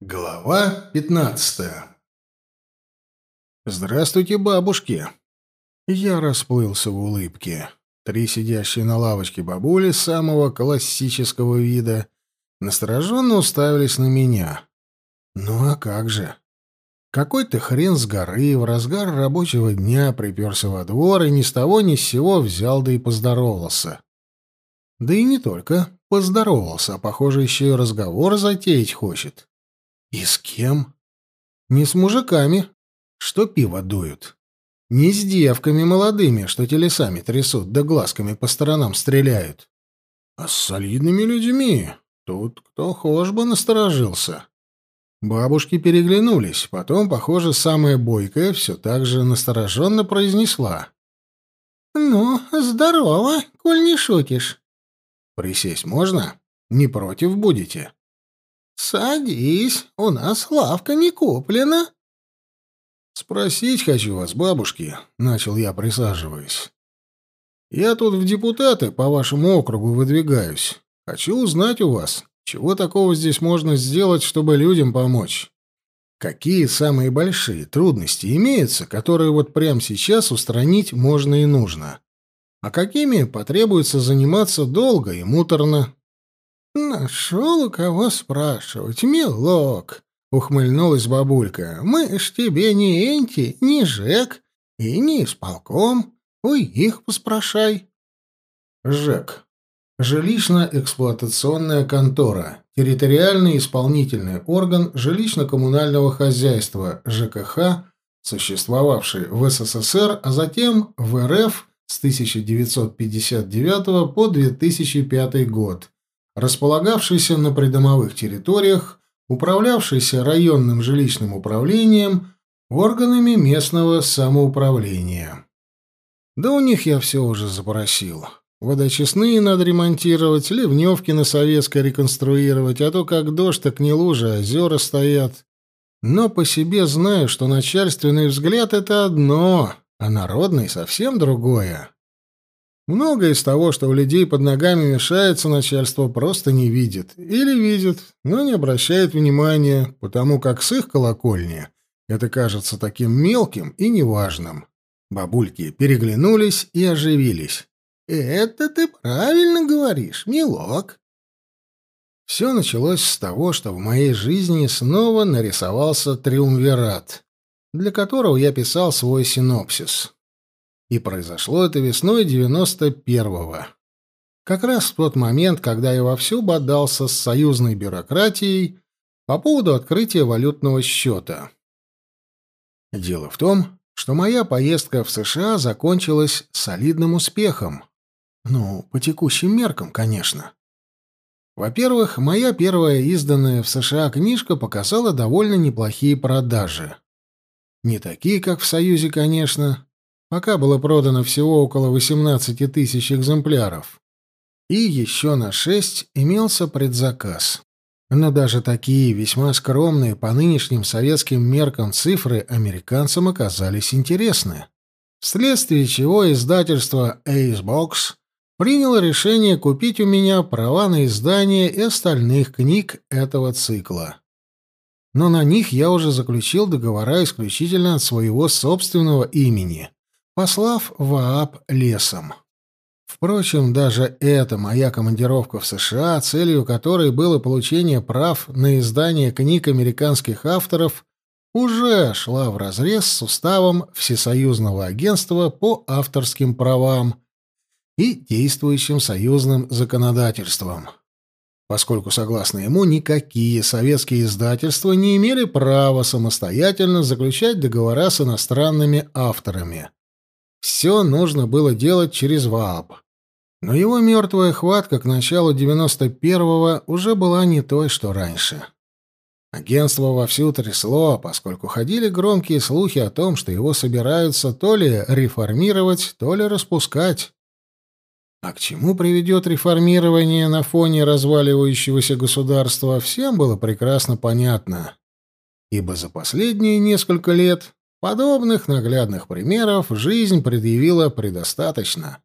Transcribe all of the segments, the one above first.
Глава пятнадцатая «Здравствуйте, бабушки!» Я расплылся в улыбке. Три сидящие на лавочке бабули самого классического вида настороженно уставились на меня. «Ну а как же?» Какой-то хрен с горы в разгар рабочего дня приперся во двор и ни с того ни с сего взял да и поздоровался. Да и не только поздоровался, а, похоже, еще и разговор затеять хочет. И с кем? Не с мужиками, что пиво дуют. Не с девками молодыми, что телесами трясут, да глазками по сторонам стреляют. А с солидными людьми. Тут кто хошь бы насторожился. Бабушки переглянулись, потом, похоже, самая бойкая все так же настороженно произнесла. «Ну, здорово, коль не шутишь». «Присесть можно? Не против будете?» «Садись, у нас лавка не куплена». «Спросить хочу вас, бабушки», — начал я, присаживаясь. «Я тут в депутаты по вашему округу выдвигаюсь. Хочу узнать у вас, чего такого здесь можно сделать, чтобы людям помочь. Какие самые большие трудности имеются, которые вот прямо сейчас устранить можно и нужно? А какими потребуется заниматься долго и муторно?» «Нашел у кого спрашивать, милок», — ухмыльнулась бабулька. «Мы ж тебе не Энти, не Жек и не исполком. У их поспрашай». «Жек. Жилищно-эксплуатационная контора. Территориальный исполнительный орган жилищно-коммунального хозяйства ЖКХ, существовавший в СССР, а затем в РФ с 1959 по 2005 год» располагавшийся на придомовых территориях, управлявшийся районным жилищным управлением, органами местного самоуправления. Да у них я все уже запросил. Водочистные надо ремонтировать, ливневки на советской реконструировать, а то как дождь, так не лужи, а озера стоят. Но по себе знаю, что начальственный взгляд — это одно, а народный — совсем другое. Многое из того, что у людей под ногами мешается, начальство просто не видит. Или видит, но не обращает внимания, потому как с их колокольни это кажется таким мелким и неважным. Бабульки переглянулись и оживились. «Это ты правильно говоришь, милок». Все началось с того, что в моей жизни снова нарисовался триумвират, для которого я писал свой синопсис. И произошло это весной 91-го. Как раз в тот момент, когда я вовсю бодался с союзной бюрократией по поводу открытия валютного счета. Дело в том, что моя поездка в США закончилась солидным успехом. Ну, по текущим меркам, конечно. Во-первых, моя первая изданная в США книжка показала довольно неплохие продажи. Не такие, как в Союзе, конечно, Пока было продано всего около 18 тысяч экземпляров. И еще на шесть имелся предзаказ. Но даже такие весьма скромные по нынешним советским меркам цифры американцам оказались интересны. Вследствие чего издательство Acebox приняло решение купить у меня права на издание и остальных книг этого цикла. Но на них я уже заключил договора исключительно от своего собственного имени, послав ВААП лесом. Впрочем, даже эта моя командировка в США, целью которой было получение прав на издание книг американских авторов, уже шла вразрез с уставом Всесоюзного агентства по авторским правам и действующим союзным законодательством, поскольку, согласно ему, никакие советские издательства не имели права самостоятельно заключать договора с иностранными авторами. Все нужно было делать через ВААП. Но его мертвая хватка к началу 91-го уже была не той, что раньше. Агентство вовсю трясло, поскольку ходили громкие слухи о том, что его собираются то ли реформировать, то ли распускать. А к чему приведет реформирование на фоне разваливающегося государства, всем было прекрасно понятно. Ибо за последние несколько лет Подобных наглядных примеров жизнь предъявила предостаточно.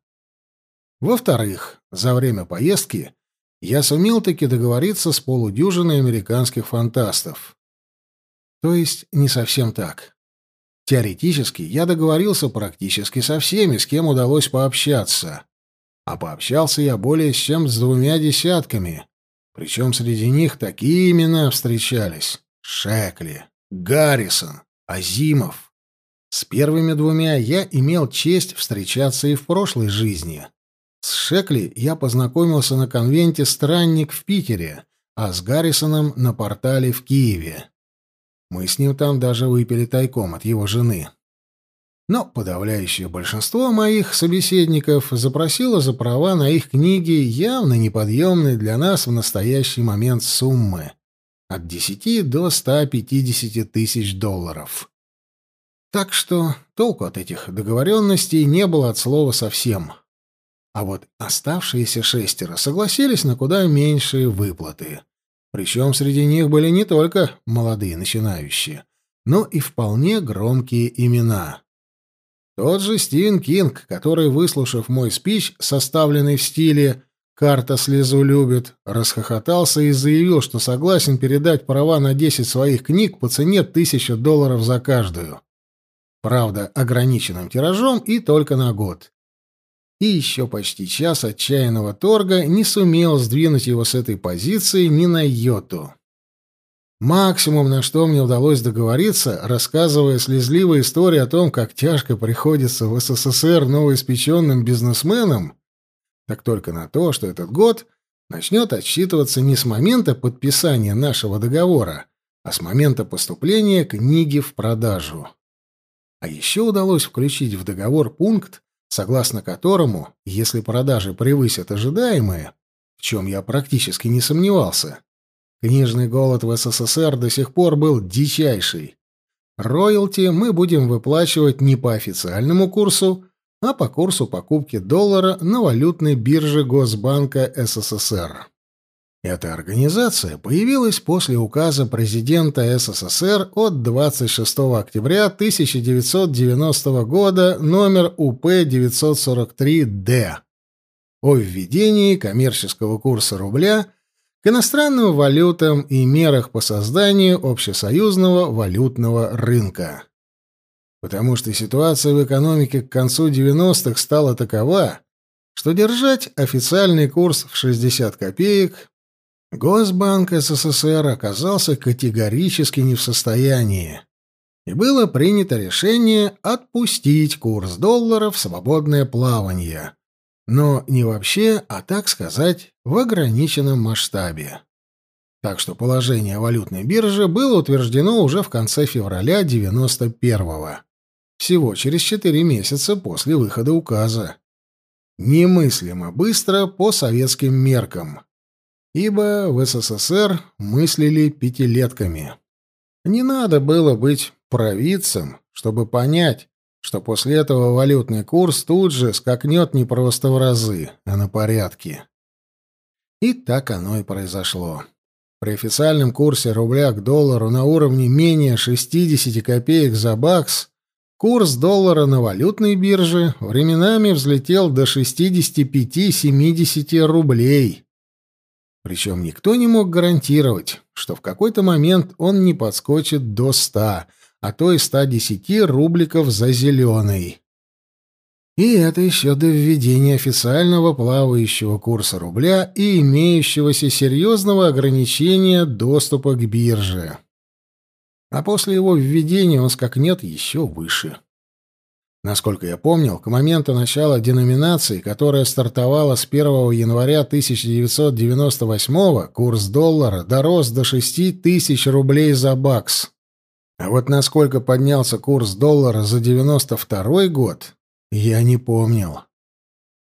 Во-вторых, за время поездки я сумел таки договориться с полудюжиной американских фантастов. То есть не совсем так. Теоретически я договорился практически со всеми, с кем удалось пообщаться. А пообщался я более чем с двумя десятками. Причем среди них такие имена встречались. Шекли, Гаррисон, Азимов. С первыми двумя я имел честь встречаться и в прошлой жизни. С Шекли я познакомился на конвенте «Странник» в Питере, а с Гаррисоном на портале в Киеве. Мы с ним там даже выпили тайком от его жены. Но подавляющее большинство моих собеседников запросило за права на их книги явно неподъемные для нас в настоящий момент суммы от 10 до 150 тысяч долларов. Так что толку от этих договоренностей не было от слова совсем. А вот оставшиеся шестеро согласились на куда меньшие выплаты. Причем среди них были не только молодые начинающие, но и вполне громкие имена. Тот же Стивен Кинг, который, выслушав мой спич, составленный в стиле «Карта слезу любит», расхохотался и заявил, что согласен передать права на 10 своих книг по цене 1000 долларов за каждую. Правда, ограниченным тиражом и только на год. И еще почти час отчаянного торга не сумел сдвинуть его с этой позиции ни на йоту. Максимум, на что мне удалось договориться, рассказывая слезливые истории о том, как тяжко приходится в СССР новоиспеченным бизнесменам, так только на то, что этот год начнет отсчитываться не с момента подписания нашего договора, а с момента поступления книги в продажу. А еще удалось включить в договор пункт, согласно которому, если продажи превысят ожидаемые, в чем я практически не сомневался, Книжный голод в СССР до сих пор был дичайший. Роялти мы будем выплачивать не по официальному курсу, а по курсу покупки доллара на валютной бирже Госбанка СССР. Эта организация появилась после указа президента СССР от 26 октября 1990 года номер УП-943-Д о введении коммерческого курса рубля – к иностранным валютам и мерах по созданию общесоюзного валютного рынка. Потому что ситуация в экономике к концу 90-х стала такова, что держать официальный курс в 60 копеек Госбанк СССР оказался категорически не в состоянии, и было принято решение отпустить курс доллара в свободное плавание, но не вообще, а так сказать, в ограниченном масштабе. Так что положение валютной биржи было утверждено уже в конце февраля 91-го, всего через 4 месяца после выхода указа. Немыслимо быстро по советским меркам, ибо в СССР мыслили пятилетками. Не надо было быть провидцем, чтобы понять, что после этого валютный курс тут же скакнет не просто в разы, а на порядке. И так оно и произошло. При официальном курсе рубля к доллару на уровне менее 60 копеек за бакс курс доллара на валютной бирже временами взлетел до 65-70 рублей. Причем никто не мог гарантировать, что в какой-то момент он не подскочит до 100, а то и 110 рубликов за зеленый. И это еще до введения официального плавающего курса рубля и имеющегося серьезного ограничения доступа к бирже. А после его введения он скакнет еще выше. Насколько я помнил, к моменту начала деноминации, которая стартовала с 1 января 1998 курс доллара дорос до 6 тысяч рублей за бакс. А вот насколько поднялся курс доллара за 92 год, я не помнил.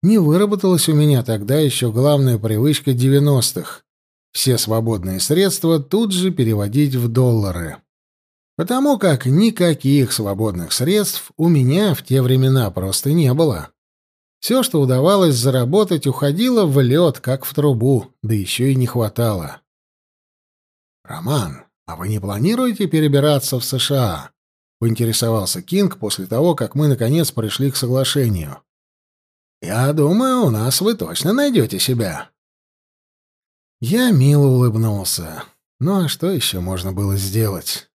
Не выработалась у меня тогда еще главная привычка 90-х. Все свободные средства тут же переводить в доллары. Потому как никаких свободных средств у меня в те времена просто не было. Все, что удавалось заработать, уходило в лед, как в трубу, да еще и не хватало. «Роман, «А вы не планируете перебираться в США?» — поинтересовался Кинг после того, как мы, наконец, пришли к соглашению. «Я думаю, у нас вы точно найдете себя». Я мило улыбнулся. Ну а что еще можно было сделать?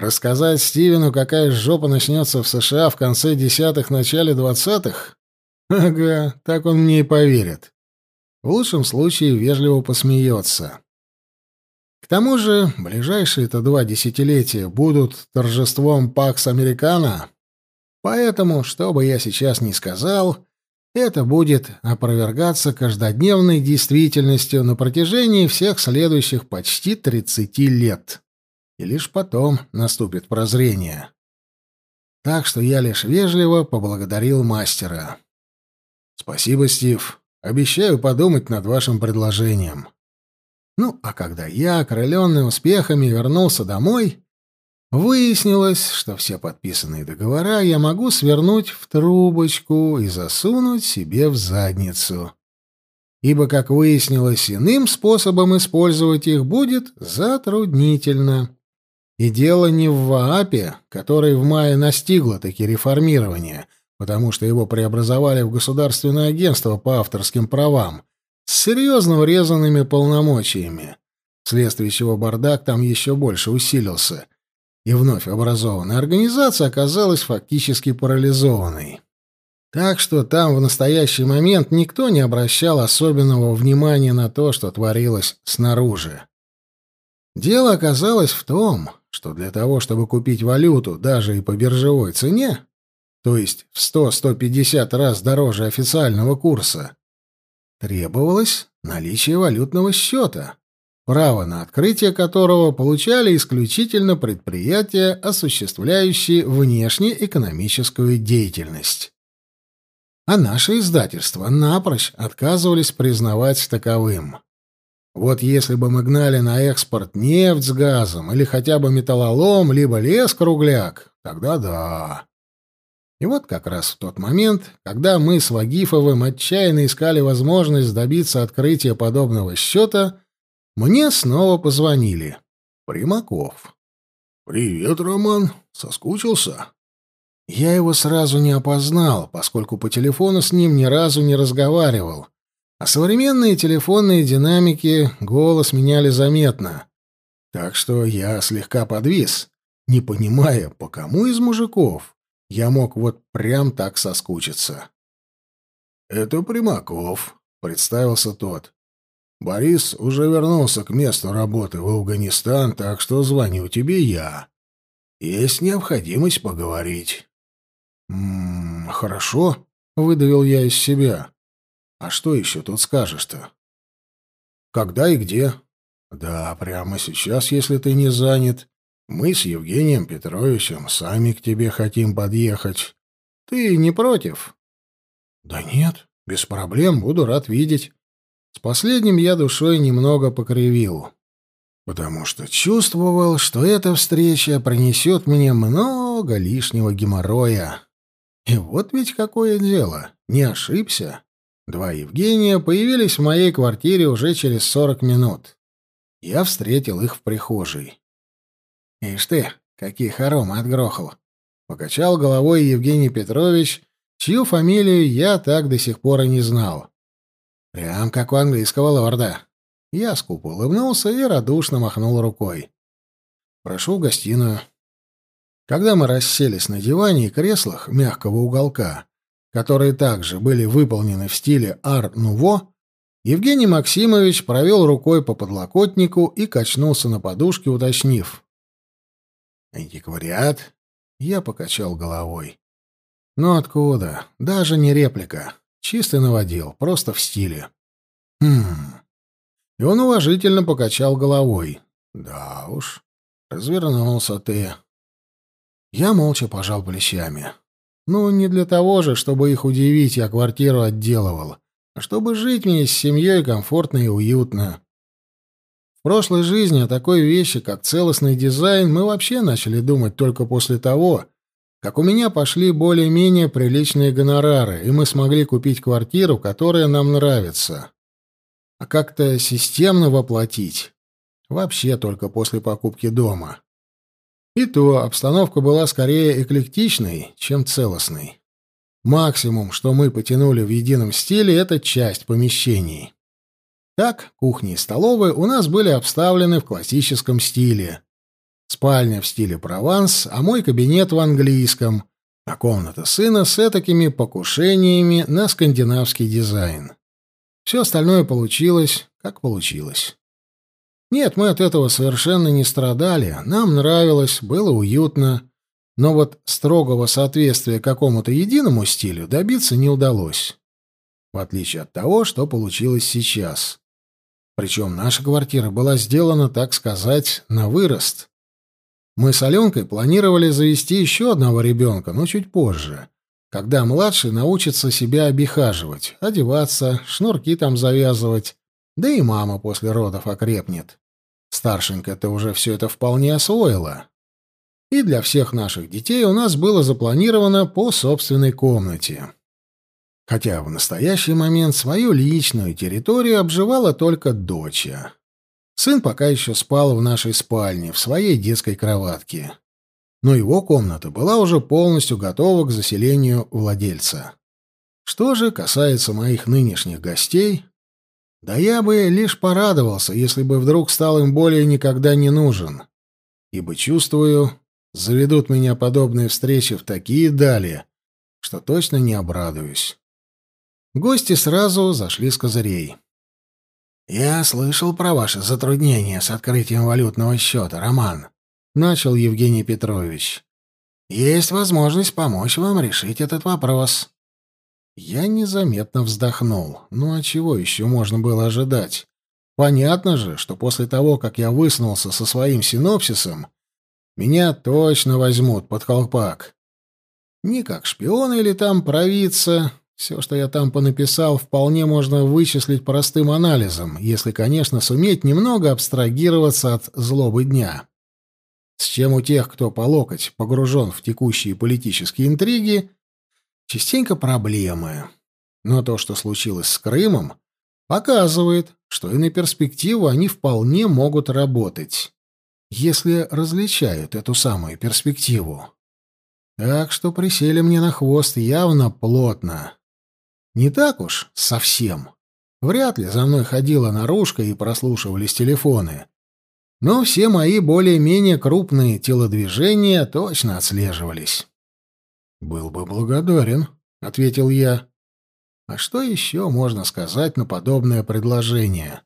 Рассказать Стивену, какая жопа начнется в США в конце десятых, начале двадцатых? Ага, так он мне и поверит. В лучшем случае вежливо посмеется. К тому же, ближайшие-то два десятилетия будут торжеством Пакс Американо, поэтому, что бы я сейчас ни сказал, это будет опровергаться каждодневной действительностью на протяжении всех следующих почти 30 лет. И лишь потом наступит прозрение. Так что я лишь вежливо поблагодарил мастера. «Спасибо, Стив. Обещаю подумать над вашим предложением». Ну, а когда я, окрыленный успехами, вернулся домой, Выяснилось, что все подписанные договора я могу свернуть в трубочку и засунуть себе в задницу. Ибо, как выяснилось, иным способом использовать их будет затруднительно. И дело не в ВААПе, который в мае настигло таки реформирование, потому что его преобразовали в Государственное агентство по авторским правам с серьезно урезанными полномочиями, вследствие чего бардак там еще больше усилился — и вновь образованная организация оказалась фактически парализованной. Так что там в настоящий момент никто не обращал особенного внимания на то, что творилось снаружи. Дело оказалось в том, что для того, чтобы купить валюту даже и по биржевой цене, то есть в 100-150 раз дороже официального курса, требовалось наличие валютного счета право на открытие которого получали исключительно предприятия, осуществляющие внешнеэкономическую деятельность. А наши издательства напрочь отказывались признавать таковым. Вот если бы мы гнали на экспорт нефть с газом или хотя бы металлолом, либо лес-кругляк, тогда да. И вот как раз в тот момент, когда мы с Вагифовым отчаянно искали возможность добиться открытия подобного счета, мне снова позвонили. Примаков. «Привет, Роман. Соскучился?» Я его сразу не опознал, поскольку по телефону с ним ни разу не разговаривал. А современные телефонные динамики голос меняли заметно. Так что я слегка подвис, не понимая, по кому из мужиков я мог вот прям так соскучиться. «Это Примаков», — представился тот. Борис уже вернулся к месту работы в Афганистан, так что звоню тебе я. Есть необходимость поговорить. «М -м, хорошо», — выдавил я из себя. «А что еще тут скажешь-то?» «Когда и где?» «Да, прямо сейчас, если ты не занят. Мы с Евгением Петровичем сами к тебе хотим подъехать. Ты не против?» «Да нет, без проблем, буду рад видеть». С последним я душой немного покривил, потому что чувствовал, что эта встреча принесет мне много лишнего геморроя. И вот ведь какое дело, не ошибся. Два Евгения появились в моей квартире уже через сорок минут. Я встретил их в прихожей. «Ишь ты, какие хоромы отгрохал!» Покачал головой Евгений Петрович, чью фамилию я так до сих пор и не знал. Прям как у английского лорда. Я скупо улыбнулся и радушно махнул рукой. «Прошу в гостиную». Когда мы расселись на диване и креслах мягкого уголка, которые также были выполнены в стиле ар-нуво, Евгений Максимович провел рукой по подлокотнику и качнулся на подушке, уточнив. «Антиквариат?» Я покачал головой. «Ну откуда? Даже не реплика. Чистый наводил, просто в стиле. Хм. И он уважительно покачал головой. Да уж, развернулся ты. Я молча пожал плечами. Ну, не для того же, чтобы их удивить, я квартиру отделывал, а чтобы жить мне с семьей комфортно и уютно. В прошлой жизни о такой вещи, как целостный дизайн, мы вообще начали думать только после того, как у меня пошли более-менее приличные гонорары, и мы смогли купить квартиру, которая нам нравится. А как-то системно воплотить. Вообще только после покупки дома. И то обстановка была скорее эклектичной, чем целостной. Максимум, что мы потянули в едином стиле, это часть помещений. Так, кухня и столовая у нас были обставлены в классическом стиле. Спальня в стиле Прованс, а мой кабинет в английском, а комната сына с этакими покушениями на скандинавский дизайн. Все остальное получилось, как получилось. Нет, мы от этого совершенно не страдали, нам нравилось, было уютно, но вот строгого соответствия какому-то единому стилю добиться не удалось. В отличие от того, что получилось сейчас. Причем наша квартира была сделана, так сказать, на вырост. Мы с Аленкой планировали завести еще одного ребенка, но чуть позже, когда младший научится себя обихаживать, одеваться, шнурки там завязывать, да и мама после родов окрепнет. Старшенькая-то уже все это вполне освоила. И для всех наших детей у нас было запланировано по собственной комнате. Хотя в настоящий момент свою личную территорию обживала только доча. Сын пока еще спал в нашей спальне, в своей детской кроватке. Но его комната была уже полностью готова к заселению владельца. Что же касается моих нынешних гостей, да я бы лишь порадовался, если бы вдруг стал им более никогда не нужен. Ибо чувствую, заведут меня подобные встречи в такие дали, что точно не обрадуюсь. Гости сразу зашли с козырей. «Я слышал про ваши затруднения с открытием валютного счета, Роман», — начал Евгений Петрович. «Есть возможность помочь вам решить этот вопрос». Я незаметно вздохнул. Ну а чего еще можно было ожидать? Понятно же, что после того, как я высунулся со своим синопсисом, меня точно возьмут под колпак. Не как шпион или там провидца. Все, что я там понаписал, вполне можно вычислить простым анализом, если, конечно, суметь немного абстрагироваться от злобы дня. С чем у тех, кто по локоть погружен в текущие политические интриги, Частенько проблемы. Но то, что случилось с Крымом, показывает, что и на перспективу они вполне могут работать, если различают эту самую перспективу. Так что присели мне на хвост явно плотно. Не так уж совсем. Вряд ли за мной ходила наружка и прослушивались телефоны. Но все мои более-менее крупные телодвижения точно отслеживались. «Был бы благодарен», — ответил я. «А что еще можно сказать на подобное предложение?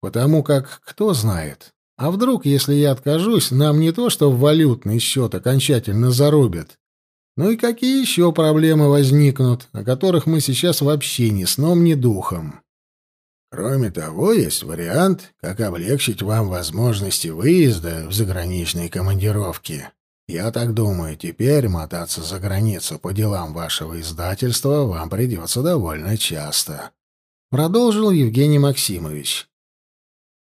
Потому как, кто знает, а вдруг, если я откажусь, нам не то что валютный счет окончательно зарубят, но и какие еще проблемы возникнут, о которых мы сейчас вообще ни сном, ни духом». Кроме того, есть вариант, как облегчить вам возможности выезда в заграничные командировки. Я так думаю, теперь мотаться за границу по делам вашего издательства вам придется довольно часто. Продолжил Евгений Максимович.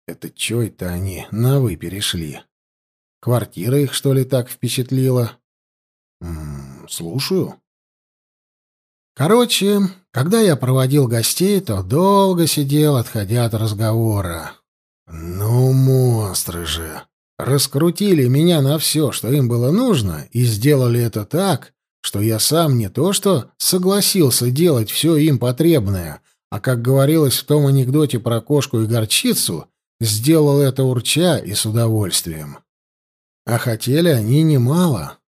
Это чё это они на «вы» перешли? Квартира их, что ли, так впечатлила? М -м, слушаю. Короче, когда я проводил гостей, то долго сидел, отходя от разговора. Ну, монстры же! Раскрутили меня на все, что им было нужно, и сделали это так, что я сам не то что согласился делать все им потребное, а, как говорилось в том анекдоте про кошку и горчицу, сделал это урча и с удовольствием. А хотели они немало.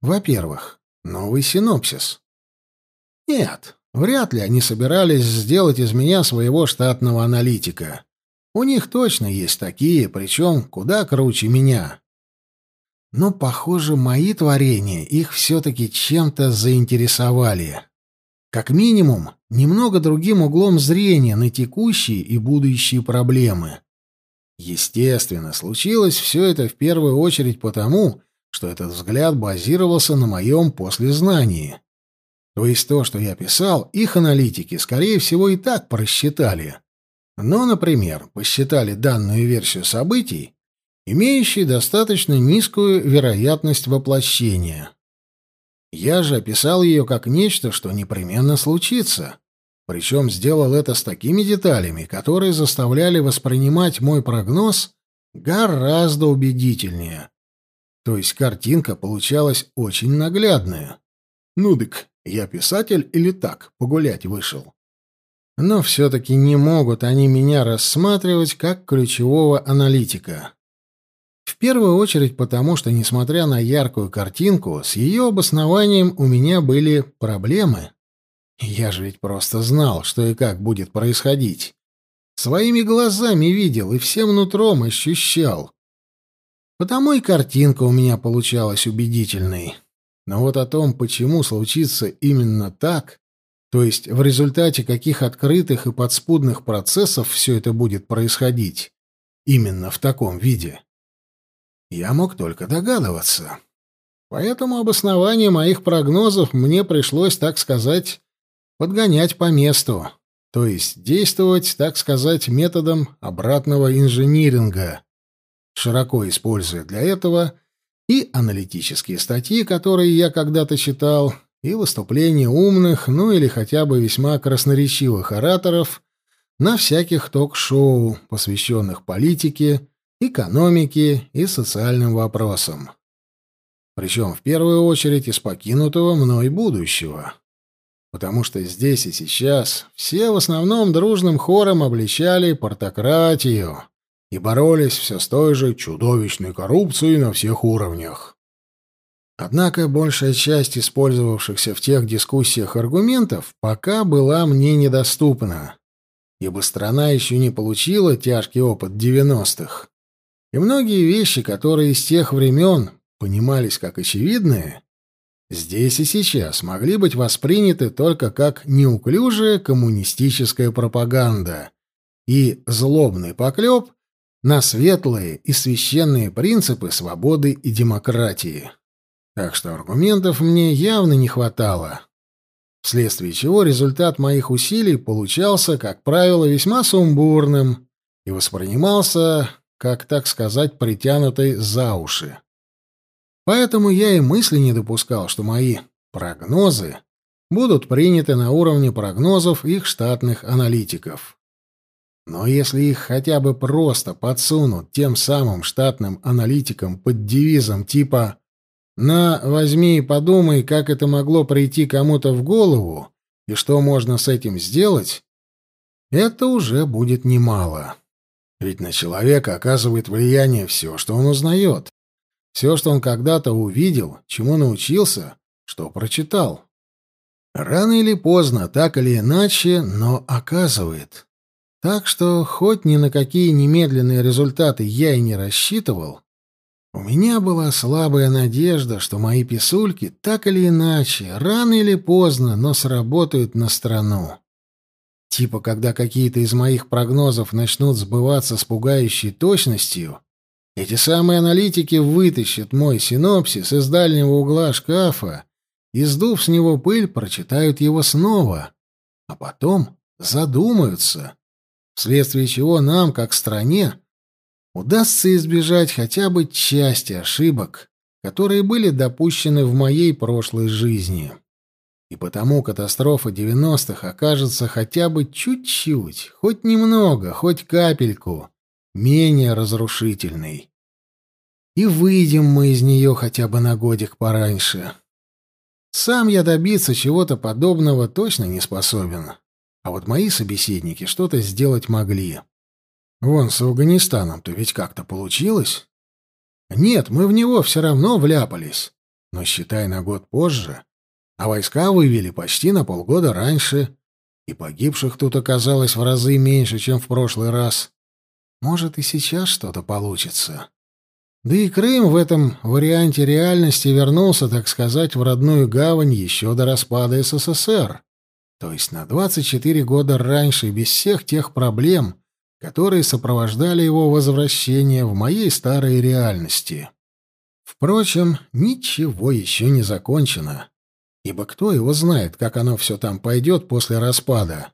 Во-первых, новый синопсис. Нет, вряд ли они собирались сделать из меня своего штатного аналитика. У них точно есть такие, причем куда круче меня. Но, похоже, мои творения их все-таки чем-то заинтересовали. Как минимум, немного другим углом зрения на текущие и будущие проблемы. Естественно, случилось все это в первую очередь потому, что этот взгляд базировался на моем послезнании. То есть то, что я писал, их аналитики, скорее всего, и так просчитали но, например, посчитали данную версию событий, имеющей достаточно низкую вероятность воплощения. Я же описал ее как нечто, что непременно случится, причем сделал это с такими деталями, которые заставляли воспринимать мой прогноз гораздо убедительнее. То есть картинка получалась очень наглядная. Ну дык, я писатель или так, погулять вышел? Но все-таки не могут они меня рассматривать как ключевого аналитика. В первую очередь потому, что, несмотря на яркую картинку, с ее обоснованием у меня были проблемы. Я же ведь просто знал, что и как будет происходить. Своими глазами видел и всем нутром ощущал. Потому и картинка у меня получалась убедительной. Но вот о том, почему случится именно так, то есть в результате каких открытых и подспудных процессов все это будет происходить, именно в таком виде, я мог только догадываться. Поэтому обоснование моих прогнозов мне пришлось, так сказать, подгонять по месту, то есть действовать, так сказать, методом обратного инжиниринга, широко используя для этого и аналитические статьи, которые я когда-то читал, и выступления умных, ну или хотя бы весьма красноречивых ораторов на всяких ток-шоу, посвященных политике, экономике и социальным вопросам. Причем в первую очередь из покинутого мной будущего. Потому что здесь и сейчас все в основном дружным хором обличали портократию и боролись все с той же чудовищной коррупцией на всех уровнях. Однако большая часть использовавшихся в тех дискуссиях аргументов пока была мне недоступна, ибо страна еще не получила тяжкий опыт 90-х. И многие вещи, которые из тех времен понимались как очевидные, здесь и сейчас могли быть восприняты только как неуклюжая коммунистическая пропаганда и злобный поклеп на светлые и священные принципы свободы и демократии. Так что аргументов мне явно не хватало, вследствие чего результат моих усилий получался, как правило, весьма сумбурным и воспринимался как, так сказать, притянутой за уши. Поэтому я и мысли не допускал, что мои прогнозы будут приняты на уровне прогнозов их штатных аналитиков. Но если их хотя бы просто подсунут тем самым штатным аналитикам под девизом типа «На, возьми и подумай, как это могло прийти кому-то в голову и что можно с этим сделать», это уже будет немало. Ведь на человека оказывает влияние все, что он узнает. Все, что он когда-то увидел, чему научился, что прочитал. Рано или поздно, так или иначе, но оказывает. Так что, хоть ни на какие немедленные результаты я и не рассчитывал, у меня была слабая надежда, что мои писульки так или иначе, рано или поздно, но сработают на страну. Типа, когда какие-то из моих прогнозов начнут сбываться с пугающей точностью, эти самые аналитики вытащат мой синопсис из дальнего угла шкафа и, сдув с него пыль, прочитают его снова, а потом задумаются, вследствие чего нам, как стране, удастся избежать хотя бы части ошибок, которые были допущены в моей прошлой жизни. И потому катастрофа 90-х окажется хотя бы чуть-чуть, хоть немного, хоть капельку, менее разрушительной. И выйдем мы из нее хотя бы на годик пораньше. Сам я добиться чего-то подобного точно не способен. А вот мои собеседники что-то сделать могли. Вон с Афганистаном-то ведь как-то получилось. Нет, мы в него все равно вляпались. Но считай на год позже а войска вывели почти на полгода раньше, и погибших тут оказалось в разы меньше, чем в прошлый раз. Может, и сейчас что-то получится. Да и Крым в этом варианте реальности вернулся, так сказать, в родную гавань еще до распада СССР. То есть на 24 года раньше, без всех тех проблем, которые сопровождали его возвращение в моей старой реальности. Впрочем, ничего еще не закончено. Ибо кто его знает, как оно все там пойдет после распада?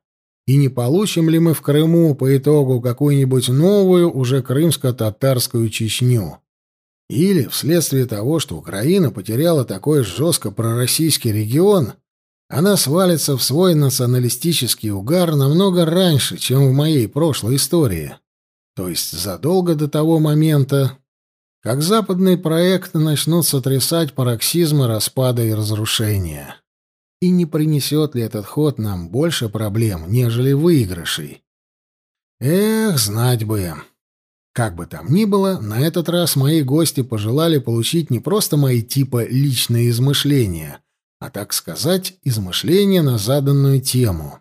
И не получим ли мы в Крыму по итогу какую-нибудь новую, уже крымско-татарскую Чечню? Или, вследствие того, что Украина потеряла такой жестко пророссийский регион, она свалится в свой националистический угар намного раньше, чем в моей прошлой истории. То есть задолго до того момента, как западные проекты начнут сотрясать пароксизмы распада и разрушения. И не принесет ли этот ход нам больше проблем, нежели выигрышей? Эх, знать бы. Как бы там ни было, на этот раз мои гости пожелали получить не просто мои типа личные измышления, а, так сказать, измышления на заданную тему.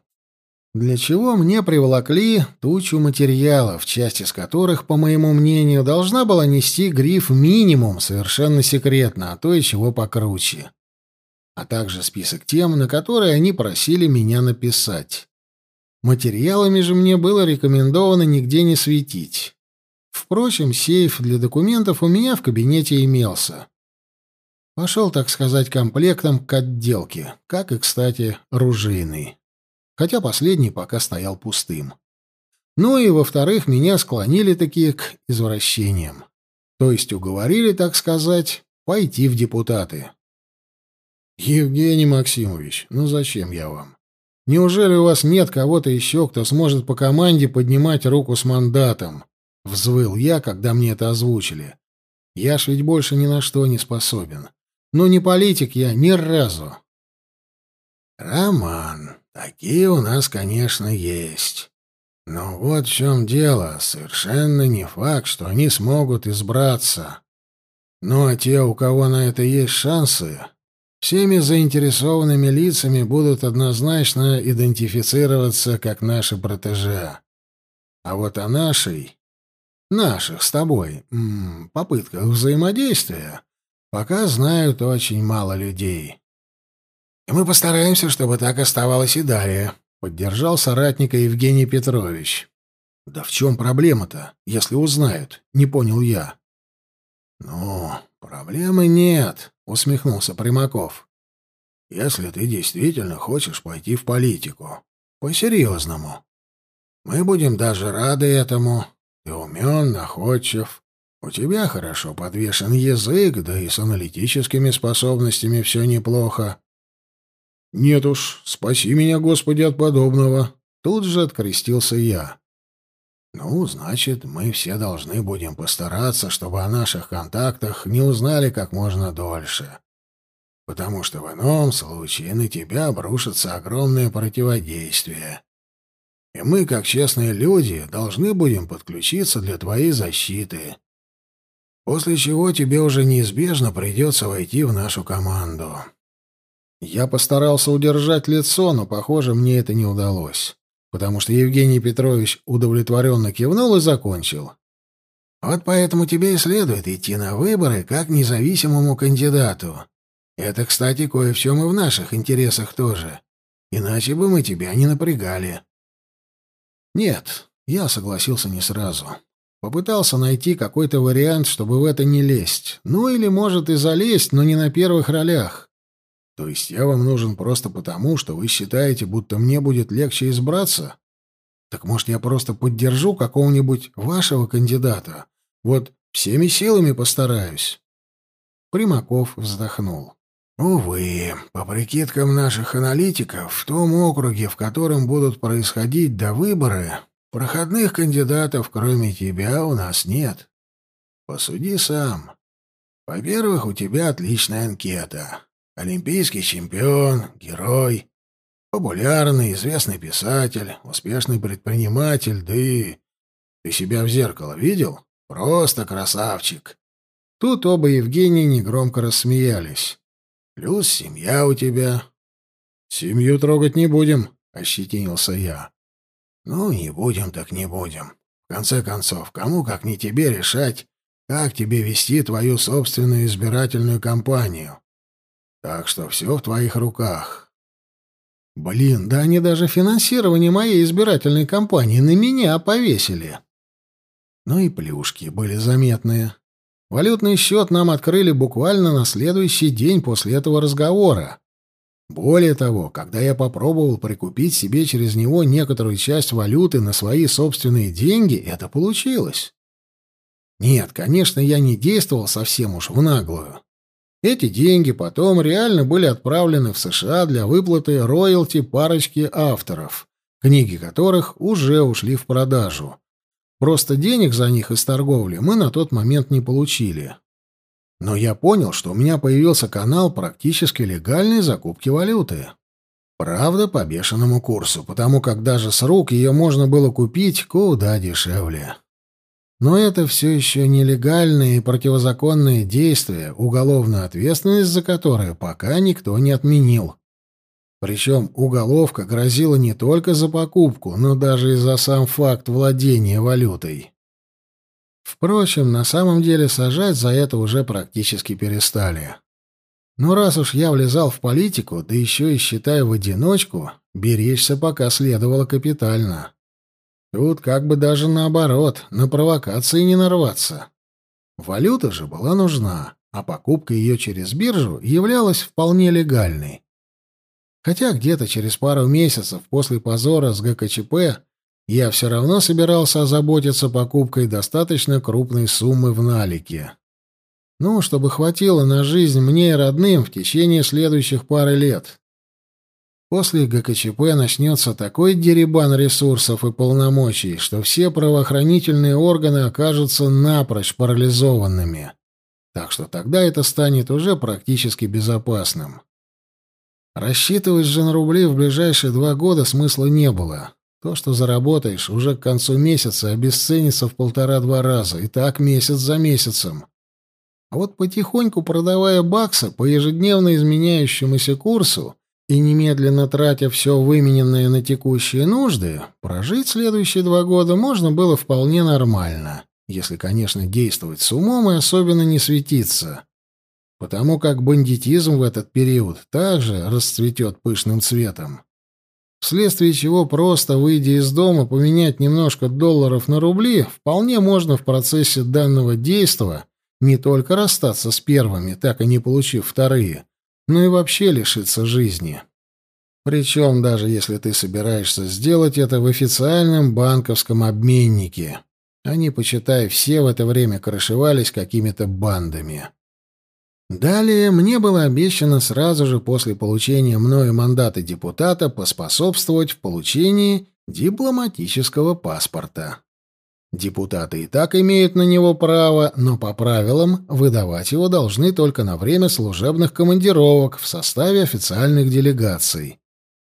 Для чего мне приволокли тучу материалов, часть из которых, по моему мнению, должна была нести гриф «минимум» совершенно секретно, а то и чего покруче. А также список тем, на которые они просили меня написать. Материалами же мне было рекомендовано нигде не светить. Впрочем, сейф для документов у меня в кабинете имелся. Пошел, так сказать, комплектом к отделке, как и, кстати, ружейный. Хотя последний пока стоял пустым. Ну и, во-вторых, меня склонили такие к извращениям. То есть уговорили, так сказать, пойти в депутаты. «Евгений Максимович, ну зачем я вам? Неужели у вас нет кого-то еще, кто сможет по команде поднимать руку с мандатом?» — взвыл я, когда мне это озвучили. «Я ж ведь больше ни на что не способен. Ну, не политик я ни разу». «Роман, такие у нас, конечно, есть. Но вот в чем дело. Совершенно не факт, что они смогут избраться. Ну, а те, у кого на это есть шансы, всеми заинтересованными лицами будут однозначно идентифицироваться как наши протеже. А вот о нашей, наших с тобой, попытках взаимодействия пока знают очень мало людей. И мы постараемся, чтобы так оставалось и далее, поддержал соратника Евгений Петрович. Да в чем проблема-то, если узнают? Не понял я. Ну, проблемы нет, усмехнулся Примаков. Если ты действительно хочешь пойти в политику, по-серьезному, мы будем даже рады этому. Ты умен, находчив, у тебя хорошо подвешен язык, да и с аналитическими способностями все неплохо. Нет уж, спаси меня, Господи, от подобного. Тут же открестился я. Ну, значит, мы все должны будем постараться, чтобы о наших контактах не узнали как можно дольше. Потому что в ином случае на тебя обрушится огромное противодействие. И мы, как честные люди, должны будем подключиться для твоей защиты. После чего тебе уже неизбежно придется войти в нашу команду. Я постарался удержать лицо, но, похоже, мне это не удалось потому что Евгений Петрович удовлетворенно кивнул и закончил. «Вот поэтому тебе и следует идти на выборы как независимому кандидату. Это, кстати, кое в чем и в наших интересах тоже. Иначе бы мы тебя не напрягали». «Нет», — я согласился не сразу. Попытался найти какой-то вариант, чтобы в это не лезть. Ну или, может, и залезть, но не на первых ролях. То есть я вам нужен просто потому, что вы считаете, будто мне будет легче избраться? Так может, я просто поддержу какого-нибудь вашего кандидата? Вот всеми силами постараюсь. Примаков вздохнул. Увы, по прикидкам наших аналитиков, в том округе, в котором будут происходить до выборы, проходных кандидатов, кроме тебя, у нас нет. Посуди сам. Во-первых, у тебя отличная анкета. Олимпийский чемпион, герой, популярный, известный писатель, успешный предприниматель, да и... Ты себя в зеркало видел? Просто красавчик. Тут оба Евгения негромко рассмеялись. Плюс семья у тебя. Семью трогать не будем, — ощетинился я. Ну, не будем так не будем. В конце концов, кому как не тебе решать, как тебе вести твою собственную избирательную кампанию. Так что все в твоих руках. Блин, да они даже финансирование моей избирательной кампании на меня повесили. Ну и плюшки были заметные. Валютный счет нам открыли буквально на следующий день после этого разговора. Более того, когда я попробовал прикупить себе через него некоторую часть валюты на свои собственные деньги, это получилось. Нет, конечно, я не действовал совсем уж в наглую. Эти деньги потом реально были отправлены в США для выплаты роялти парочки авторов, книги которых уже ушли в продажу. Просто денег за них из торговли мы на тот момент не получили. Но я понял, что у меня появился канал практически легальной закупки валюты. Правда, по бешеному курсу, потому как даже с рук ее можно было купить куда дешевле. Но это все еще нелегальные и противозаконные действия, уголовную ответственность за которые пока никто не отменил. Причем уголовка грозила не только за покупку, но даже и за сам факт владения валютой. Впрочем, на самом деле сажать за это уже практически перестали. Но раз уж я влезал в политику, да еще и считая в одиночку, беречься пока следовало капитально. Тут как бы даже наоборот, на провокации не нарваться. Валюта же была нужна, а покупка ее через биржу являлась вполне легальной. Хотя где-то через пару месяцев после позора с ГКЧП я все равно собирался озаботиться покупкой достаточно крупной суммы в налике. Ну, чтобы хватило на жизнь мне и родным в течение следующих пары лет. После ГКЧП начнется такой деребан ресурсов и полномочий, что все правоохранительные органы окажутся напрочь парализованными. Так что тогда это станет уже практически безопасным. Рассчитывать же на рубли в ближайшие два года смысла не было. То, что заработаешь, уже к концу месяца обесценится в полтора-два раза, и так месяц за месяцем. А вот потихоньку продавая баксы по ежедневно изменяющемуся курсу и немедленно тратя все вымененное на текущие нужды, прожить следующие два года можно было вполне нормально, если, конечно, действовать с умом и особенно не светиться потому как бандитизм в этот период также расцветет пышным цветом. Вследствие чего просто, выйдя из дома, поменять немножко долларов на рубли, вполне можно в процессе данного действа не только расстаться с первыми, так и не получив вторые, но и вообще лишиться жизни. Причем даже если ты собираешься сделать это в официальном банковском обменнике. Они, почитай, все в это время крышевались какими-то бандами. Далее мне было обещано сразу же после получения мною мандата депутата поспособствовать в получении дипломатического паспорта. Депутаты и так имеют на него право, но по правилам выдавать его должны только на время служебных командировок в составе официальных делегаций.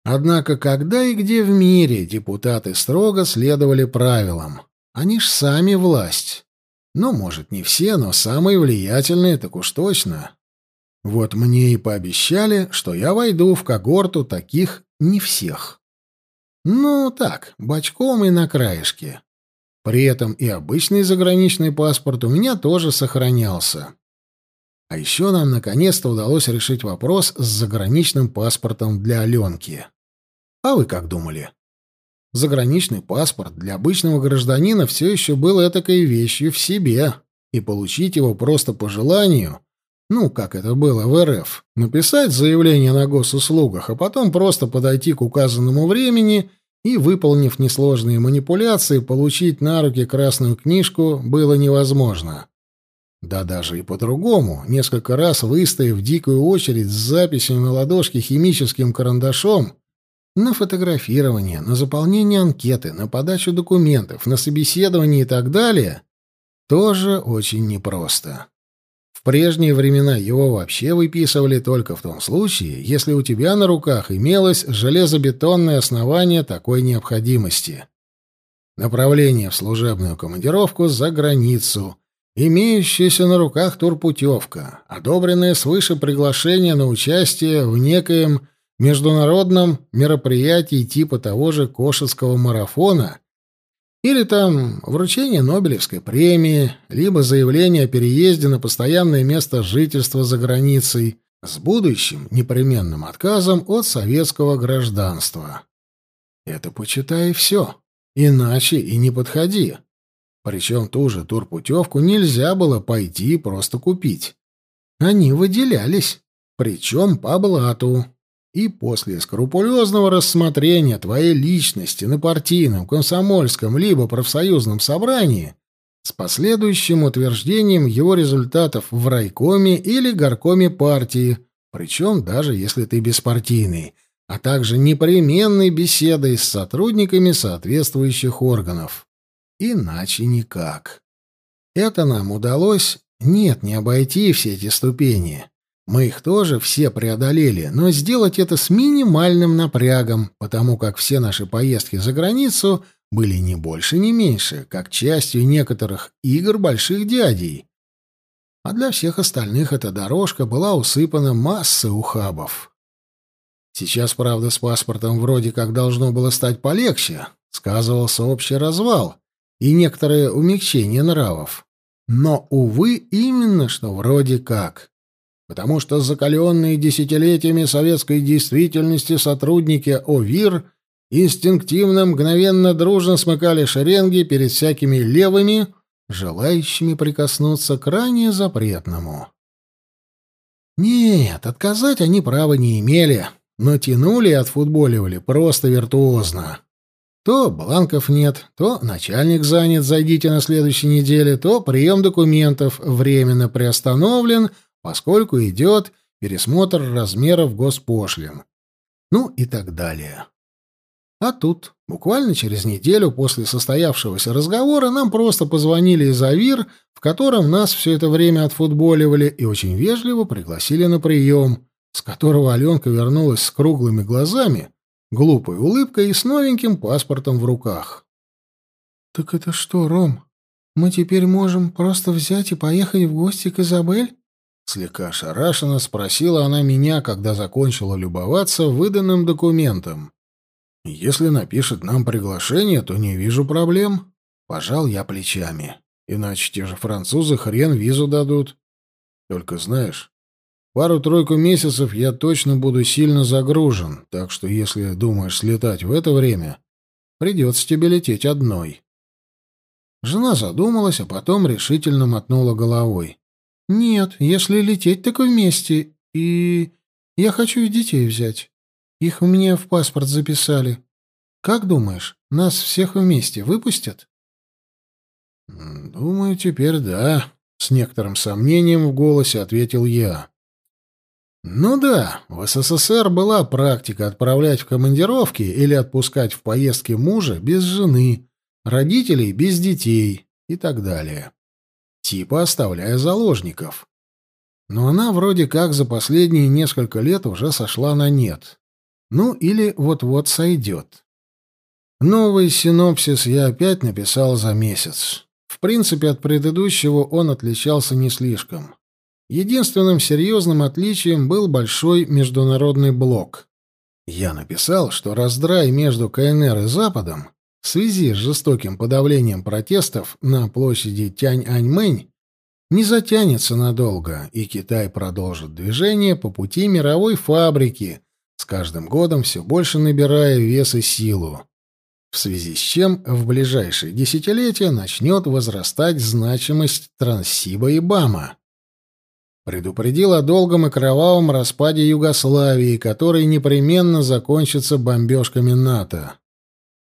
Однако когда и где в мире депутаты строго следовали правилам? Они ж сами власть. Ну, может, не все, но самые влиятельные, так уж точно. Вот мне и пообещали, что я войду в когорту таких не всех. Ну, так, бочком и на краешке. При этом и обычный заграничный паспорт у меня тоже сохранялся. А еще нам наконец-то удалось решить вопрос с заграничным паспортом для Аленки. А вы как думали? Заграничный паспорт для обычного гражданина все еще был этакой вещью в себе, и получить его просто по желанию, ну, как это было в РФ, написать заявление на госуслугах, а потом просто подойти к указанному времени и, выполнив несложные манипуляции, получить на руки красную книжку было невозможно. Да даже и по-другому, несколько раз выстояв дикую очередь с записью на ладошке химическим карандашом, на фотографирование, на заполнение анкеты, на подачу документов, на собеседование и так далее, тоже очень непросто. В прежние времена его вообще выписывали только в том случае, если у тебя на руках имелось железобетонное основание такой необходимости. Направление в служебную командировку за границу, имеющаяся на руках турпутевка, одобренное свыше приглашение на участие в некоем международном мероприятии типа того же Кошетского марафона или там вручение Нобелевской премии, либо заявление о переезде на постоянное место жительства за границей с будущим непременным отказом от советского гражданства. Это, почитай, все. Иначе и не подходи. Причем ту же турпутевку нельзя было пойти и просто купить. Они выделялись, причем по блату. И после скрупулезного рассмотрения твоей личности на партийном, комсомольском либо профсоюзном собрании с последующим утверждением его результатов в райкоме или горкоме партии, причем даже если ты беспартийный, а также непременной беседой с сотрудниками соответствующих органов. Иначе никак. Это нам удалось, нет, не обойти все эти ступени. Мы их тоже все преодолели, но сделать это с минимальным напрягом, потому как все наши поездки за границу были не больше, не меньше, как частью некоторых игр больших дядей. А для всех остальных эта дорожка была усыпана массой ухабов. Сейчас, правда, с паспортом вроде как должно было стать полегче, сказывался общий развал и некоторое умягчение нравов. Но, увы, именно что вроде как. Потому что закаленные десятилетиями советской действительности сотрудники ОВИР инстинктивно, мгновенно, дружно смыкали шеренги перед всякими левыми, желающими прикоснуться к ранее запретному. Нет, отказать они права не имели, но тянули и отфутболивали просто виртуозно. То бланков нет, то начальник занят, зайдите на следующей неделе, то прием документов временно приостановлен, поскольку идет пересмотр размеров госпошлин. Ну и так далее. А тут, буквально через неделю после состоявшегося разговора, нам просто позвонили из Авир, в котором нас все это время отфутболивали, и очень вежливо пригласили на прием, с которого Аленка вернулась с круглыми глазами, глупой улыбкой и с новеньким паспортом в руках. «Так это что, Ром, мы теперь можем просто взять и поехать в гости к Изабель?» Слегка ошарашенно спросила она меня, когда закончила любоваться выданным документом. Если напишет нам приглашение, то не вижу проблем. Пожал я плечами. Иначе те же французы хрен визу дадут. Только знаешь, пару-тройку месяцев я точно буду сильно загружен, так что если думаешь слетать в это время, придется тебе лететь одной. Жена задумалась, а потом решительно мотнула головой. «Нет, если лететь, так вместе. И я хочу и детей взять. Их мне в паспорт записали. Как думаешь, нас всех вместе выпустят? Думаю, теперь да, с некоторым сомнением в голосе ответил я. Ну да, в СССР была практика отправлять в командировки или отпускать в поездки мужа без жены, родителей без детей и так далее. Типа оставляя заложников. Но она вроде как за последние несколько лет уже сошла на нет. Ну, или вот-вот сойдет. Новый синопсис я опять написал за месяц. В принципе, от предыдущего он отличался не слишком. Единственным серьезным отличием был большой международный блок. Я написал, что раздрай между КНР и Западом в связи с жестоким подавлением протестов на площади Тянь-Аньмэнь не затянется надолго, и Китай продолжит движение по пути мировой фабрики — с каждым годом все больше набирая вес и силу, в связи с чем в ближайшие десятилетия начнет возрастать значимость Транссиба и Бама. Предупредил о долгом и кровавом распаде Югославии, который непременно закончится бомбежками НАТО.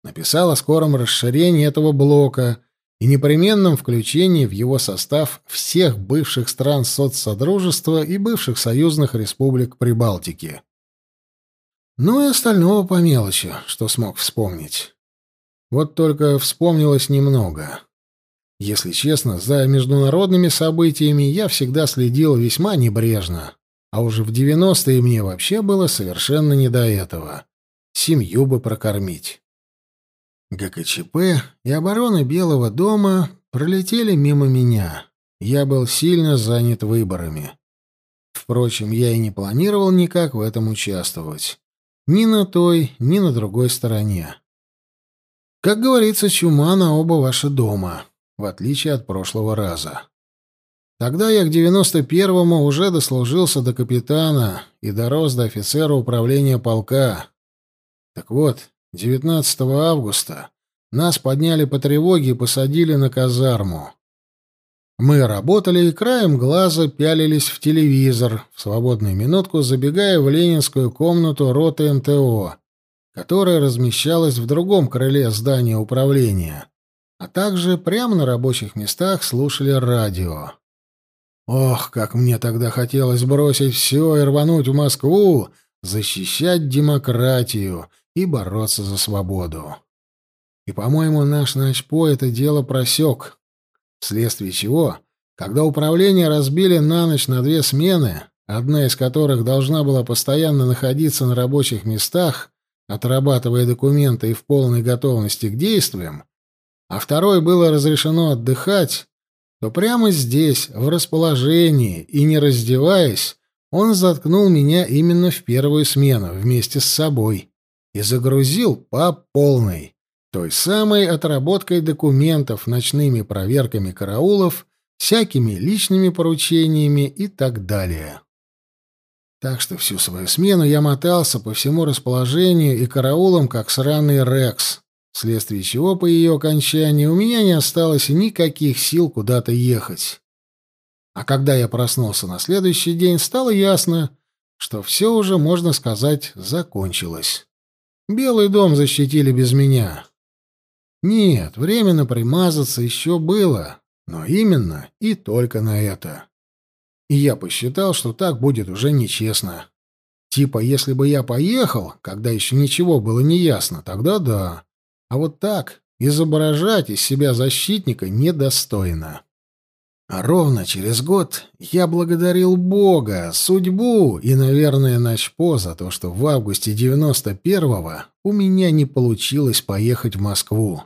Написал о скором расширении этого блока и непременном включении в его состав всех бывших стран соцсодружества и бывших союзных республик Прибалтики. Ну и остального по мелочи, что смог вспомнить. Вот только вспомнилось немного. Если честно, за международными событиями я всегда следил весьма небрежно, а уже в 90-е мне вообще было совершенно не до этого. Семью бы прокормить. ГКЧП и обороны Белого дома пролетели мимо меня. Я был сильно занят выборами. Впрочем, я и не планировал никак в этом участвовать. Ни на той, ни на другой стороне. Как говорится, чума на оба ваши дома, в отличие от прошлого раза. Тогда я к девяносто первому уже дослужился до капитана и дорос до офицера управления полка. Так вот, 19 августа нас подняли по тревоге и посадили на казарму. Мы работали и краем глаза пялились в телевизор, в свободную минутку забегая в ленинскую комнату роты МТО, которая размещалась в другом крыле здания управления, а также прямо на рабочих местах слушали радио. Ох, как мне тогда хотелось бросить все и рвануть в Москву, защищать демократию и бороться за свободу. И, по-моему, наш начпо это дело просек, вследствие чего, когда управление разбили на ночь на две смены, одна из которых должна была постоянно находиться на рабочих местах, отрабатывая документы и в полной готовности к действиям, а второй было разрешено отдыхать, то прямо здесь, в расположении и не раздеваясь, он заткнул меня именно в первую смену вместе с собой и загрузил по полной, той самой отработкой документов, ночными проверками караулов, всякими личными поручениями и так далее. Так что всю свою смену я мотался по всему расположению и караулам, как сраный Рекс, вследствие чего по ее окончании у меня не осталось никаких сил куда-то ехать. А когда я проснулся на следующий день, стало ясно, что все уже, можно сказать, закончилось. Белый дом защитили без меня. Нет, временно примазаться еще было, но именно и только на это. И я посчитал, что так будет уже нечестно. Типа, если бы я поехал, когда еще ничего было не ясно, тогда да. А вот так изображать из себя защитника недостойно. А ровно через год я благодарил Бога, судьбу и, наверное, Начпо за то, что в августе 91-го у меня не получилось поехать в Москву.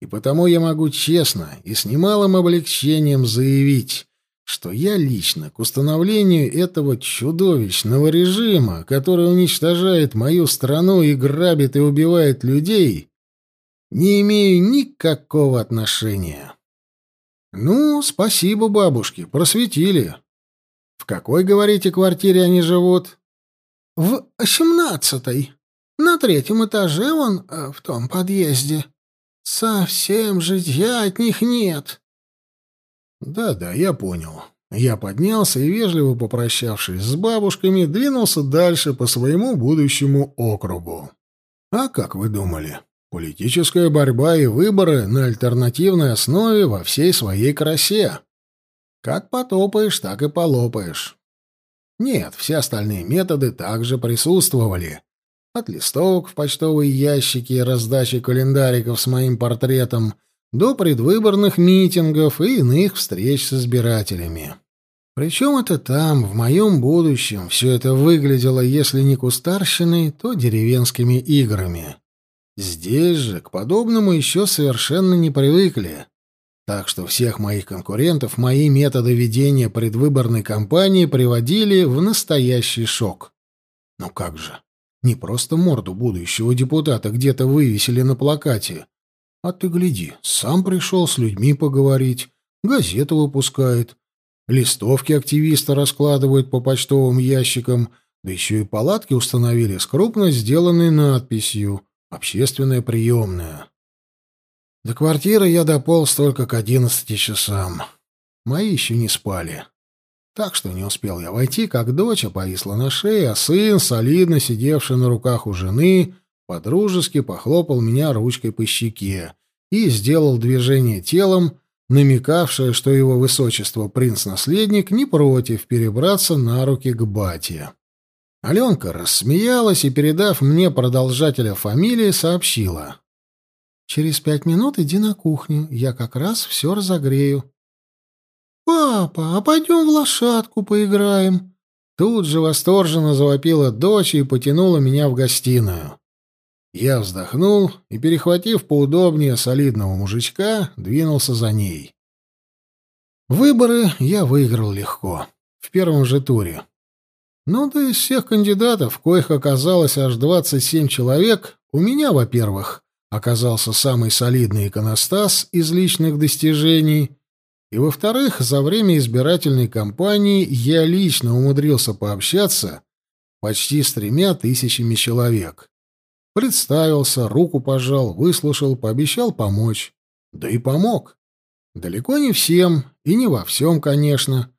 И потому я могу честно и с немалым облегчением заявить, что я лично к установлению этого чудовищного режима, который уничтожает мою страну и грабит и убивает людей, не имею никакого отношения. Ну, спасибо бабушке, просветили. В какой, говорите, квартире они живут? В семнадцатой. На третьем этаже он э, в том подъезде. Совсем житья от них нет. Да-да, я понял. Я поднялся и, вежливо попрощавшись с бабушками, двинулся дальше по своему будущему округу. А как вы думали? Политическая борьба и выборы на альтернативной основе во всей своей красе. Как потопаешь, так и полопаешь. Нет, все остальные методы также присутствовали. От листовок в почтовые ящики и раздачи календариков с моим портретом до предвыборных митингов и иных встреч с избирателями. Причем это там, в моем будущем, все это выглядело, если не кустарщиной, то деревенскими играми. Здесь же к подобному еще совершенно не привыкли. Так что всех моих конкурентов мои методы ведения предвыборной кампании приводили в настоящий шок. Ну как же, не просто морду будущего депутата где-то вывесили на плакате, а ты гляди, сам пришел с людьми поговорить, газету выпускает, листовки активиста раскладывают по почтовым ящикам, да еще и палатки установили с крупно сделанной надписью Общественная приемная. До квартиры я дополз только к одиннадцати часам. Мои еще не спали. Так что не успел я войти, как дочь повисла на шее, а сын, солидно сидевший на руках у жены, подружески похлопал меня ручкой по щеке и сделал движение телом, намекавшее, что его высочество принц-наследник не против перебраться на руки к бате. Аленка рассмеялась и, передав мне продолжателя фамилии, сообщила. «Через пять минут иди на кухню, я как раз все разогрею». «Папа, а пойдем в лошадку поиграем?» Тут же восторженно завопила дочь и потянула меня в гостиную. Я вздохнул и, перехватив поудобнее солидного мужичка, двинулся за ней. Выборы я выиграл легко, в первом же туре. Ну да из всех кандидатов, коих оказалось аж 27 человек, у меня, во-первых, оказался самый солидный иконостас из личных достижений, и, во-вторых, за время избирательной кампании я лично умудрился пообщаться почти с тремя тысячами человек. Представился, руку пожал, выслушал, пообещал помочь. Да и помог. Далеко не всем, и не во всем, конечно.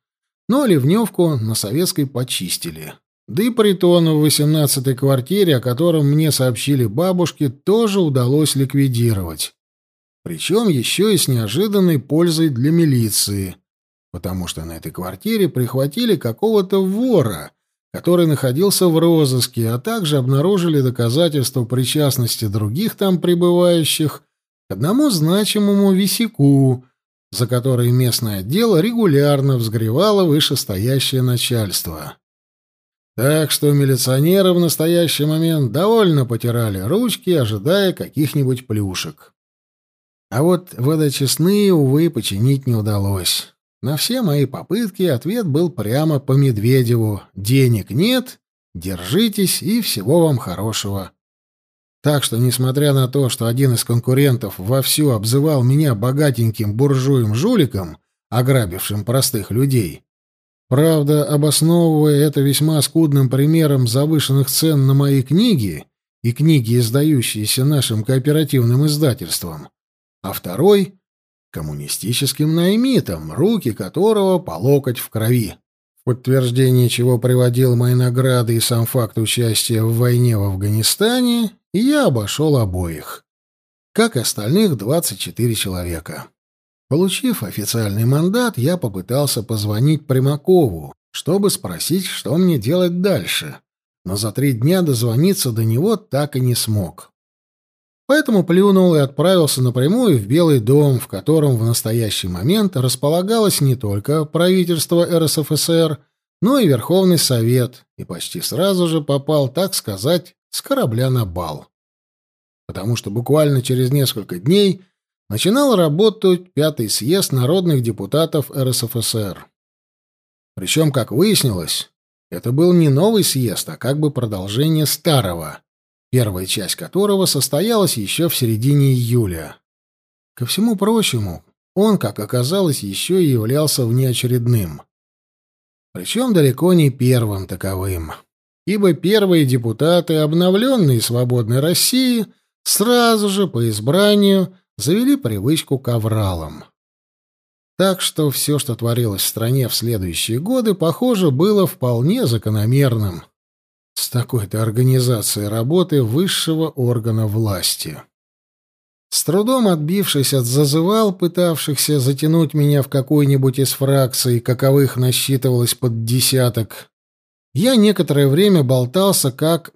Но ливневку на Советской почистили. Да и притон в восемнадцатой квартире, о котором мне сообщили бабушки, тоже удалось ликвидировать. Причем еще и с неожиданной пользой для милиции, потому что на этой квартире прихватили какого-то вора, который находился в розыске, а также обнаружили доказательства причастности других там пребывающих к одному значимому висяку, за которые местное отдел регулярно взгревало вышестоящее начальство. Так что милиционеры в настоящий момент довольно потирали ручки, ожидая каких-нибудь плюшек. А вот водочистные, увы, починить не удалось. На все мои попытки ответ был прямо по Медведеву. Денег нет, держитесь и всего вам хорошего. Так что, несмотря на то, что один из конкурентов вовсю обзывал меня богатеньким буржуем-жуликом, ограбившим простых людей, правда, обосновывая это весьма скудным примером завышенных цен на мои книги и книги, издающиеся нашим кооперативным издательством, а второй — коммунистическим наймитом, руки которого по локоть в крови. Подтверждение чего приводил мои награды и сам факт участия в войне в Афганистане, я обошел обоих. Как и остальных 24 человека. Получив официальный мандат, я попытался позвонить Примакову, чтобы спросить, что мне делать дальше, но за три дня дозвониться до него так и не смог. Поэтому плюнул и отправился напрямую в Белый дом, в котором в настоящий момент располагалось не только правительство РСФСР, но и Верховный Совет, и почти сразу же попал, так сказать, с корабля на бал. Потому что буквально через несколько дней начинал работать Пятый съезд народных депутатов РСФСР. Причем, как выяснилось, это был не новый съезд, а как бы продолжение старого первая часть которого состоялась еще в середине июля. Ко всему прочему, он, как оказалось, еще и являлся внеочередным. Причем далеко не первым таковым, ибо первые депутаты обновленной свободной России сразу же по избранию завели привычку к авралам. Так что все, что творилось в стране в следующие годы, похоже, было вполне закономерным с такой-то организацией работы высшего органа власти. С трудом отбившись от зазывал, пытавшихся затянуть меня в какую-нибудь из фракций, каковых насчитывалось под десяток, я некоторое время болтался как...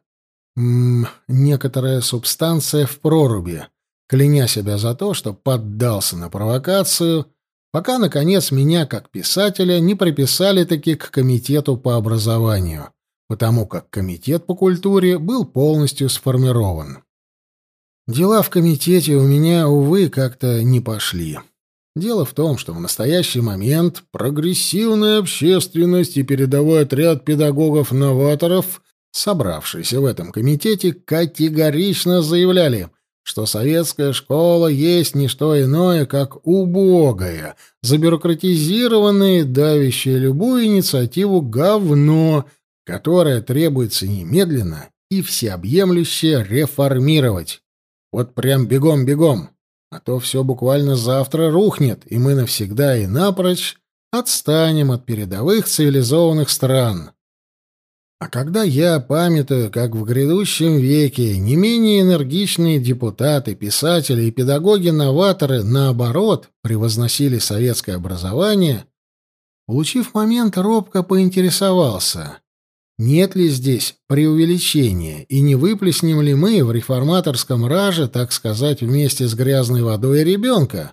М некоторая субстанция в проруби, кляня себя за то, что поддался на провокацию, пока, наконец, меня, как писателя, не приписали-таки к комитету по образованию потому как комитет по культуре был полностью сформирован. Дела в комитете у меня, увы, как-то не пошли. Дело в том, что в настоящий момент прогрессивная общественность и передовой отряд педагогов-новаторов, собравшиеся в этом комитете, категорично заявляли, что советская школа есть не что иное, как убогая, забюрократизированное, давящее любую инициативу говно — которое требуется немедленно и всеобъемлюще реформировать. Вот прям бегом-бегом, а то все буквально завтра рухнет, и мы навсегда и напрочь отстанем от передовых цивилизованных стран. А когда я памятую, как в грядущем веке не менее энергичные депутаты, писатели и педагоги-новаторы, наоборот, превозносили советское образование, получив момент, робко поинтересовался, нет ли здесь преувеличения, и не выплеснем ли мы в реформаторском раже, так сказать, вместе с грязной водой ребенка,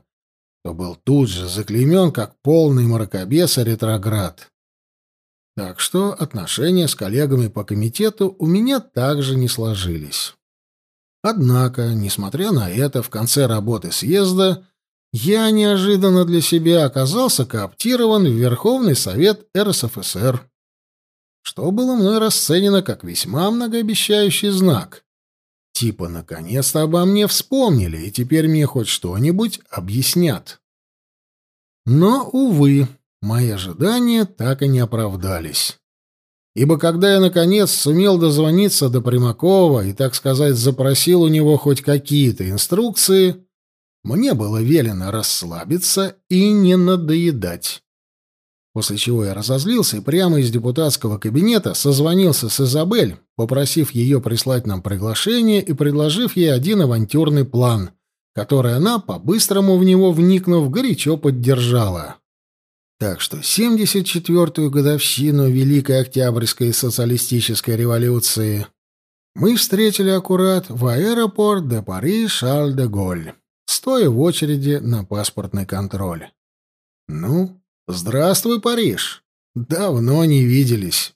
то был тут же заклеймен как полный мракобес и ретроград. Так что отношения с коллегами по комитету у меня также не сложились. Однако, несмотря на это, в конце работы съезда я неожиданно для себя оказался кооптирован в Верховный Совет РСФСР что было мной расценено как весьма многообещающий знак. Типа, наконец-то обо мне вспомнили, и теперь мне хоть что-нибудь объяснят. Но, увы, мои ожидания так и не оправдались. Ибо когда я, наконец, сумел дозвониться до Примакова и, так сказать, запросил у него хоть какие-то инструкции, мне было велено расслабиться и не надоедать. После чего я разозлился и прямо из депутатского кабинета созвонился с Изабель, попросив ее прислать нам приглашение и предложив ей один авантюрный план, который она, по-быстрому в него вникнув, горячо поддержала. Так что 74-ю годовщину Великой Октябрьской социалистической революции мы встретили аккурат в аэропорт де Пари Шарль де Голь, стоя в очереди на паспортный контроль. Ну, Здравствуй, Париж. Давно не виделись.